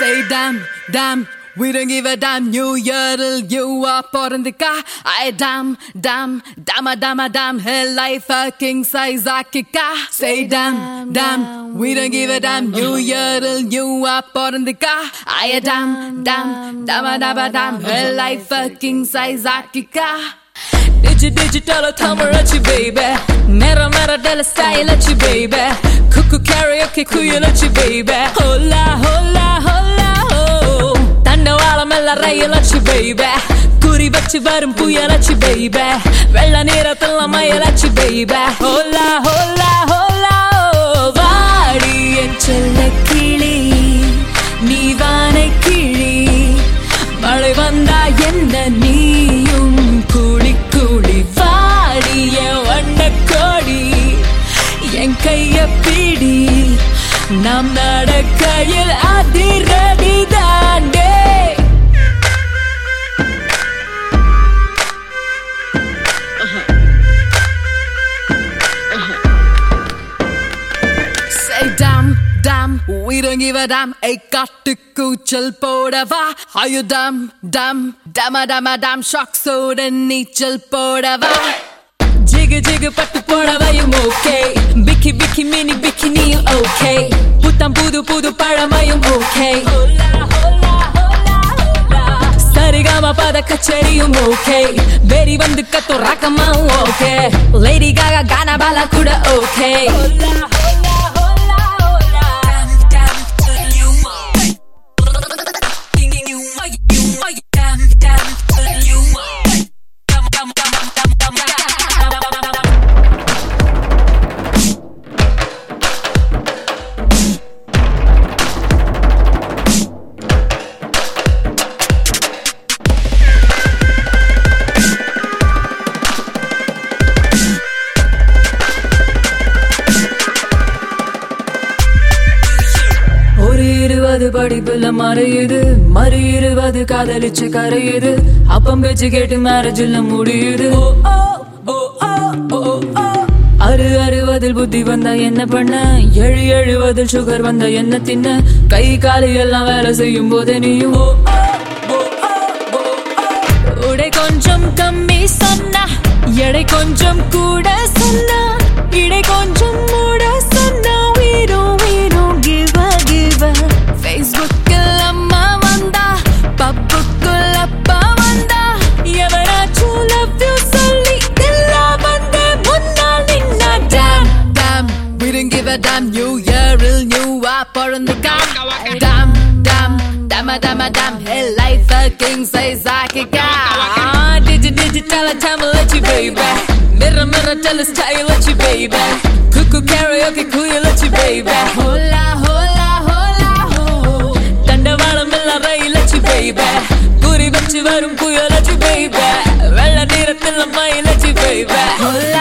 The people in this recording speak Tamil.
say damn, damn. We don't give a damn, you yodel, you are pot in the car. I damn, damn, damn, a damn, a damn, hell life a king size a. Say damn, damn, we don't give a damn, you yodel, you are pot in the car. I damn, damn, damn, a damn, a damn, hell life a king size a kika. Digi digital tamarachi baby Mera mera della style baby Cuckoo karaoke kuyanachi baby Hola hola தண்டவாளம் எல்லாம் ரயிலச்சி baby. குறி வச்சு வரும் புயலச்சி baby. வெள்ள நேரத்துல மயலச்சி baby. ஹோலா ஹோலா ஹோலா வாடி என் செல்ல கிளி நீ வானை கிளி. மழை வந்தா என்ன நீயும்? கூடி கூடி வாடிய வண்ண கோடி என் கைய பிடி. நாம் நடக்கையில் அதிரடி. Damn, we don't give a damn. Hey, காட்டு கூச்சல் போடவா Are you dumb, dumb, damn, damn, damn, shock சோட நீச்சல் போடவா ஜிகு ஜிகு பட்டு போடவையும் ஓகே பிக்கி பிக்கி மினி பிக்கினியும் ஓகே புத்தம் புது புது பழமையும் ஓகே சரிகம பத கச்சேரியும் ஓகே வெறி வந்து கத்து ரக்கமாவும் okay Lady Gaga Gana Bala கூட ஓகே இருபது படிப்புல மறையுது. மறு இருபது காதலிச்சு கரையுது. அப்பம் பேச்சு கேட்டு மேரேஜ்ல முடியுது. அறு அறுபதில் புத்தி வந்தா என்ன பண்ண? எழு எழுவதில் சுகர் வந்தா என்ன தின்ன? கை காலு எல்லாம் வேலை செய்யும் போது நீயும். உடை கொஞ்சம் கம்மி சொன்னா. எடை கொஞ்சம் கூட சொன்னா. இடை கொஞ்சம் டாம் நியூ இயரில் நியூவா பிறந்துட்டான் டாம் டாம் டம டம டாம் ஹே லைஃப் கிங் சைஸ் ஆக்கிக்கா டிஜி டிஜி டல டம் லெட் யூ பேபி மிர மிர டல ஸ்டைல் லெட் யூ பேபி குக்கு கரோக்கே குய லெட் யூ பேபி ஹோலா ஹோலா ஹோலா ஹோ தண்டவாளம் எல்லாம் ரயில் லெட் யூ பேபி புரி வச்சு வரும் குய லெட் யூ பேபி வெள்ள நிறத்தில் மயில் லெட் யூ பேபி ஹோலா